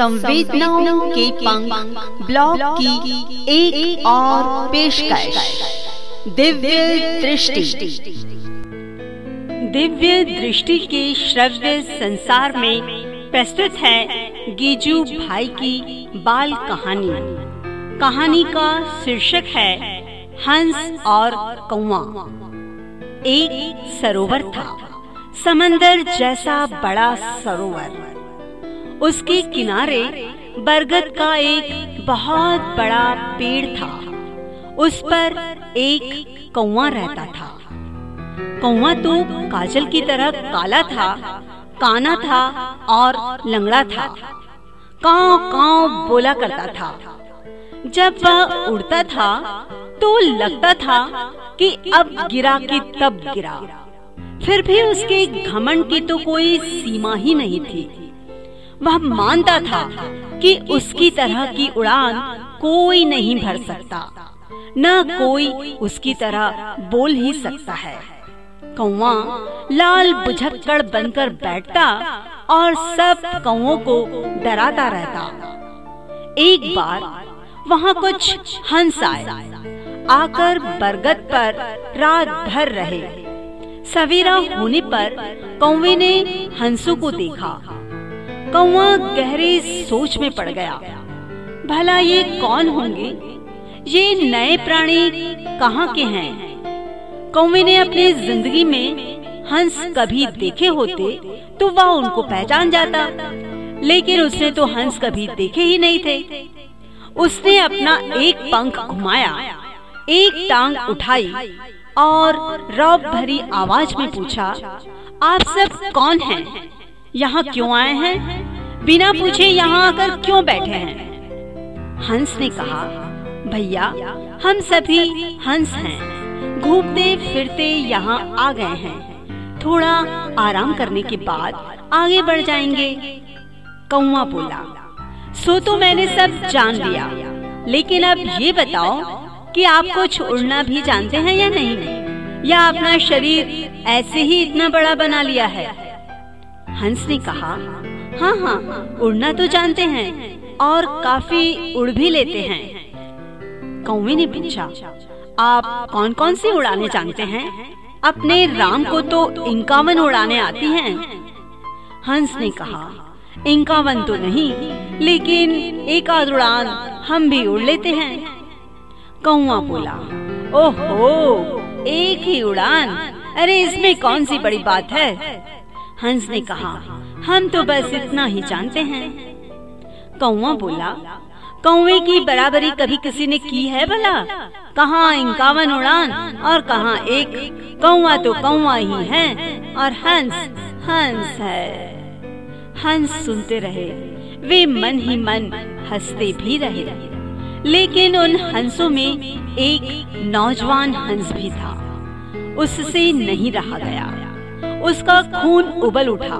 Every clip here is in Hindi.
संवेदनाओं के पंख ब्लॉग की एक, और पेशकश। दिव्य दृष्टि। दिव्य दृष्टि के श्रव्य संसार में प्रस्तुत है गीजू भाई की बाल कहानी। कहानी का शीर्षक है हंस और कौआ एक सरोवर था समंदर जैसा बड़ा सरोवर। उसके किनारे बरगद का एक बहुत बड़ा पेड़ था। उस पर एक कौआ रहता था। कौआ तो काजल की तरह काला था, काना था और लंगड़ा था। काव काव बोला करता था। जब वह उड़ता था तो लगता था कि अब गिरा कि तब गिरा। फिर भी उसके घमंड की तो कोई सीमा ही नहीं थी। वह मानता था कि उसकी तरह की उड़ान कोई नहीं भर सकता, न कोई उसकी तरह बोल ही सकता है। कौआ लाल बुझक्कड़ बनकर बैठता और सब कौओं को डराता रहता। एक बार वहाँ कुछ हंस आए। आकर बरगद पर रात भर रहे। सवेरा होने पर कौवे ने हंसों को देखा। कौआ गहरी सोच में पड़ गया। भला ये कौन होंगे? ये नए प्राणी कहाँ के हैं? कौवे ने अपनी ज़िंदगी में हंस कभी देखे होते तो वह उनको पहचान जाता। लेकिन उसने तो हंस कभी देखे ही नहीं थे। उसने अपना एक पंख घुमाया, एक टांग उठाई और रौब भरी आवाज़ में पूछा, आप सब कौन हैं? यहाँ क्यों आए हैं? बिना पूछे यहाँ आकर क्यों बैठे हैं? हंस ने कहा भैया हम सभी हंस हैं। घूमते फिरते यहाँ आ गए हैं। थोड़ा आराम करने के बाद आगे बढ़ जाएँगे। कौआ बोला सो तो मैंने सब जान लिया। लेकिन अब ये बताओ कि आप कुछ उड़ना भी जानते हैं या नहीं? या अपना शरीर ऐसे ही इतना बड़ा बना लिया है? हंस ने कहा हाँ हाँ उड़ना तो जानते हैं और काफ़ी उड़ भी लेते हैं। कौवे ने पूछा, आप कौन कौन सी उड़ाने जानते हैं? अपने राम को तो इंकावन उड़ाने आती हैं। हंस ने कहा, इंकावन तो नहीं, लेकिन एक आध उड़ान हम भी उड़ लेते हैं। कौआ बोला, ओहो, एक ही उड़ान? अरे, इसमें कौन सी बड़ी बात है? हंस ने कहा, हम तो बस इतना ही जानते हैं। कौआ बोला, कौवे की बराबरी कभी किसी ने की है भला? कहाँ इक्यावन उड़ान और कहाँ एक? कौआ तो कौआ ही है और हंस हंस है। हंस सुनते रहे, वे मन ही मन हँसते भी रहे। लेकिन उन हंसों में एक नौजवान हंस भी था। उससे नहीं रहा गया। उसका खून उबल उठा।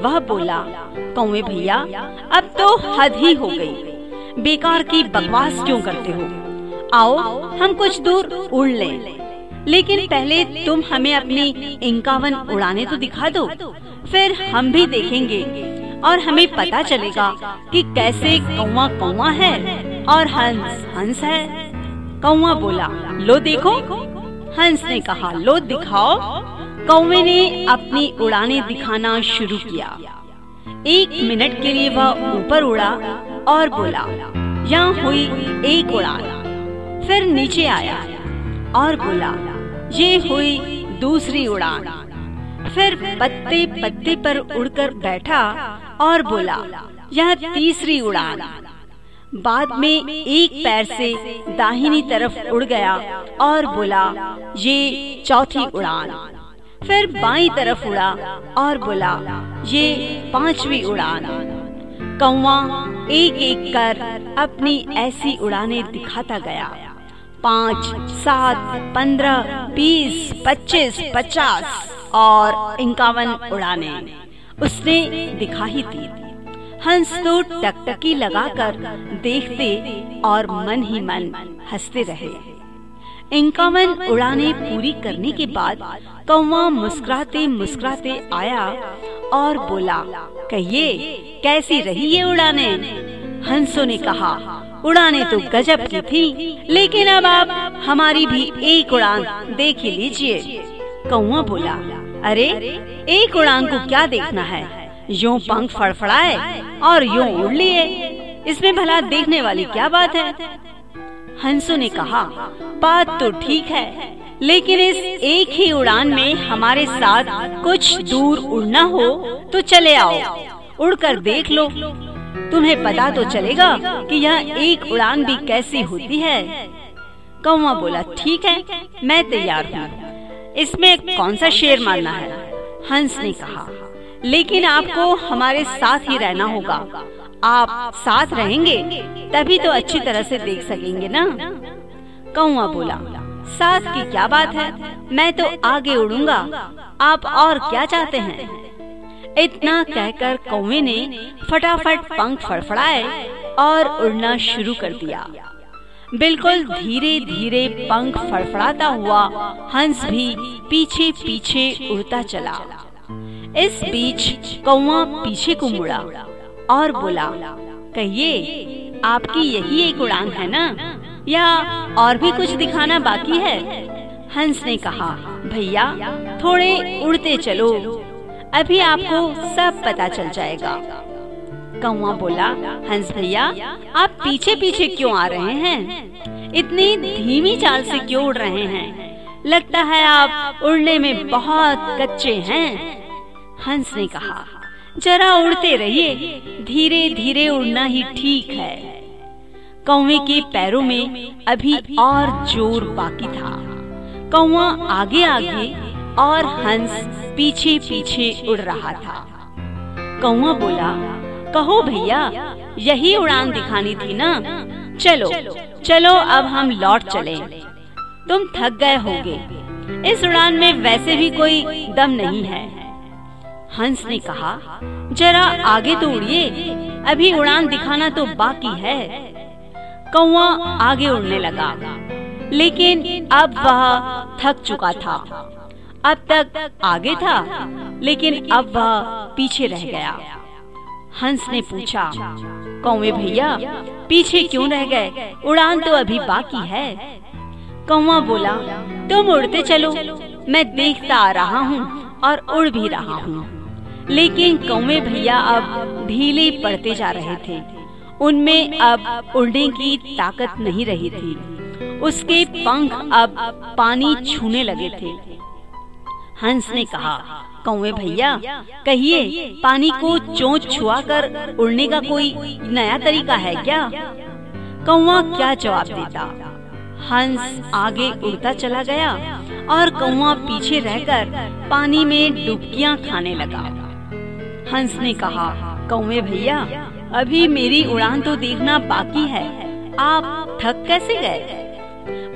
वह बोला, कौवे भैया, अब तो हद ही हो गई। बेकार की बकवास क्यों करते हो? आओ, हम कुछ दूर उड़ लें। लेकिन पहले तुम हमें अपनी इंकावन उड़ाने तो दिखा दो। फिर हम भी देखेंगे। और हमें पता चलेगा कि कैसे कौवा कौवा है और हंस हंस है। कौवा बोला, लो देखो। हंस ने कहा, लो दिखाओ। कौवे ने अपनी उड़ाने दिखाना शुरू किया। एक मिनट के लिए वह ऊपर उड़ा और बोला, यहाँ हुई एक उड़ान। फिर नीचे आया और बोला, ये हुई दूसरी उड़ान। फिर पत्ते पत्ते पर उड़कर बैठा और बोला, यह तीसरी उड़ान। बाद में एक पैर से दाहिनी तरफ़ उड़ गया और बोला, ये चौथी उड़ान। फिर बाई तरफ़ उड़ा और बोला, ये पांचवी उड़ान। कौवा एक एक कर अपनी ऐसी उड़ाने दिखाता गया। पाँच, सात, पंद्रह, बीस, पच्चीस, पचास और इक्यावन उड़ाने उसने दिखा ही दी। हंस तो टकटकी लगाकर देखते और मन ही मन हँसते रहे। इक्यावन उड़ाने पूरी करने के बाद कौवा मुस्कुराते मुस्कुराते आया और बोला, कहिए, कैसी रही ये उड़ाने? हंसों ने कहा, उड़ाने तो गजब की थी, लेकिन अब आप हमारी भी एक उड़ान देख ही लीजिए। कौआ बोला, अरे, एक उड़ान को क्या देखना है? यूँ पंख फड़फड़ाए और यूँ उड़ लिए। इसमें भला देखने वाली क्या बात है? हंसू ने कहा, बात तो ठीक है, लेकिन इस एक ही उड़ान में हमारे साथ कुछ दूर उड़ना हो तो चले आओ। उड़कर देख लो। तुम्हें पता तो चलेगा कि यह एक उड़ान भी कैसी होती है। कौवा बोला, ठीक है, मैं तैयार हूँ। इसमें कौन सा शेर मारना है? हंस ने कहा, लेकिन आपको हमारे साथ ही रहना होगा। आप साथ रहेंगे, तभी तो अच्छी तरह से देख सकेंगे ना? कौआ बोला, साथ की क्या बात है? मैं तो आगे उड़ूँगा। आप और क्या चाहते हैं? इतना कहकर कौवे ने फटाफट पंख फड़फड़ाए और उड़ना शुरू कर दिया। बिल्कुल धीरे धीरे पंख फड़फड़ाता हुआ हंस भी पीछे पीछे उड़ता चला। इस बीच कौआ पीछे को मुड़ा। और बोला, कहिए, आपकी यही एक उड़ान है ना? या और भी कुछ दिखाना बाकी है? हंस ने कहा, भैया, थोड़े उड़ते चलो, अभी आपको सब पता चल जाएगा। कौआ बोला, हंस भैया, आप पीछे पीछे क्यों आ रहे हैं? इतनी धीमी चाल से क्यों उड़ रहे हैं? लगता है आप उड़ने में बहुत कच्चे हैं। हंस ने कहा जरा उड़ते रहिए। धीरे धीरे उड़ना ही ठीक है। कौवे के पैरों में अभी और ज़ोर बाकी था। कौआ आगे आगे और हंस पीछे पीछे उड़ रहा था। कौआ बोला, कहो भैया, यही उड़ान दिखानी थी ना? चलो चलो, अब हम लौट चले। तुम थक गए होगे। इस उड़ान में वैसे भी कोई दम नहीं है। हंस ने कहा, जरा आगे तो उड़िए, अभी उड़ान दिखाना तो बाकी है। कौआ आगे उड़ने लगा। लेकिन अब वह थक चुका था। अब तक आगे था, लेकिन अब वह पीछे रह गया। हंस ने पूछा, कौवे भैया, पीछे क्यों रह गए? उड़ान तो अभी बाकी है। कौवा बोला, तुम उड़ते चलो, मैं देखता आ रहा हूँ और उड़ भी रहा हूँ। लेकिन कौवे भैया अब ढीले पड़ते जा रहे थे। उनमें अब उड़ने की ताकत नहीं रही थी। उसके पंख अब पानी छूने लगे थे। हंस ने कहा, कौवे भैया, कहिए, पानी को चोंच छुआ कर उड़ने का कोई नया तरीका है क्या? कौवा क्या जवाब देता? हंस आगे उड़ता चला गया और कौवा पीछे रहकर पानी में डुबकियाँ खाने लगा। हंस ने कहा, कौवे भैया, अभी मेरी उड़ान तो देखना बाकी है। आप थक कैसे गए?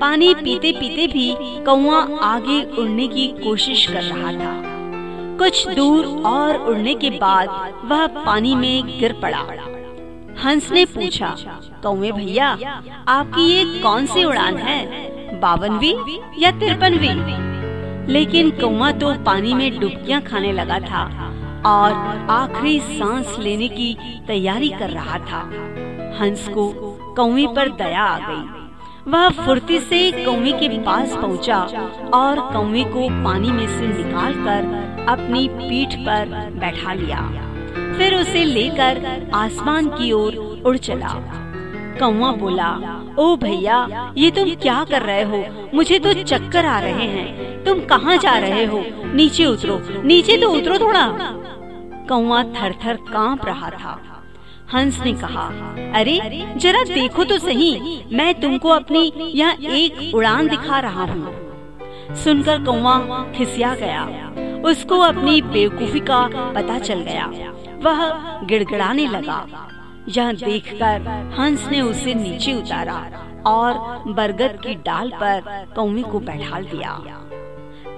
पानी पीते पीते भी कौआ आगे उड़ने की कोशिश कर रहा था। कुछ दूर और उड़ने के बाद वह पानी में गिर पड़ा। हंस ने पूछा, कौवे भैया, आपकी ये कौन सी उड़ान है? बावनवी या तिरपनवी? लेकिन कौआ तो पानी में डुबकियाँ खाने लगा था। और आखिरी सांस लेने की तैयारी कर रहा था। हंस को कौवे पर दया आ गई। वह फुर्ती से कौवे के पास पहुँचा और कौवे को पानी में से निकालकर अपनी पीठ पर बैठा लिया। फिर उसे लेकर आसमान की ओर उड़ चला। कौवा बोला, ओ भैया, ये तुम क्या कर रहे हो? मुझे तो चक्कर आ रहे हैं। तुम कहाँ जा रहे हो? नीचे उतरो। नीचे तो उतरो थोड़ा। कौआ थर थर काँप रहा था। हंस ने कहा, अरे, जरा देखो तो सही, मैं तुमको अपनी यह एक उड़ान दिखा रहा हूँ। सुनकर कौआ खिसिया गया। उसको अपनी बेवकूफ़ी का पता चल गया। वह गिड़गिड़ाने लगा। यह देखकर हंस ने उसे नीचे उतारा और बरगद की डाल पर कौवे को बैठा दिया।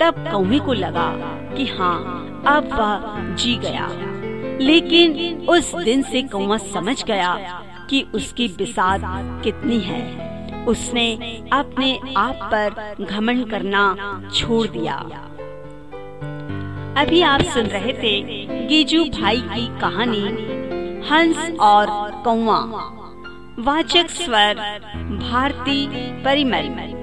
तब कौवे को लगा कि हाँ अब वह जी गया। लेकिन उस दिन से कौवा समझ गया कि उसकी बिसात कितनी है। उसने अपने आप पर घमंड करना छोड़ दिया। अभी आप सुन रहे थे गीजू भाई की कहानी, हंस और कौआ वाचक स्वर, भारती परिमल।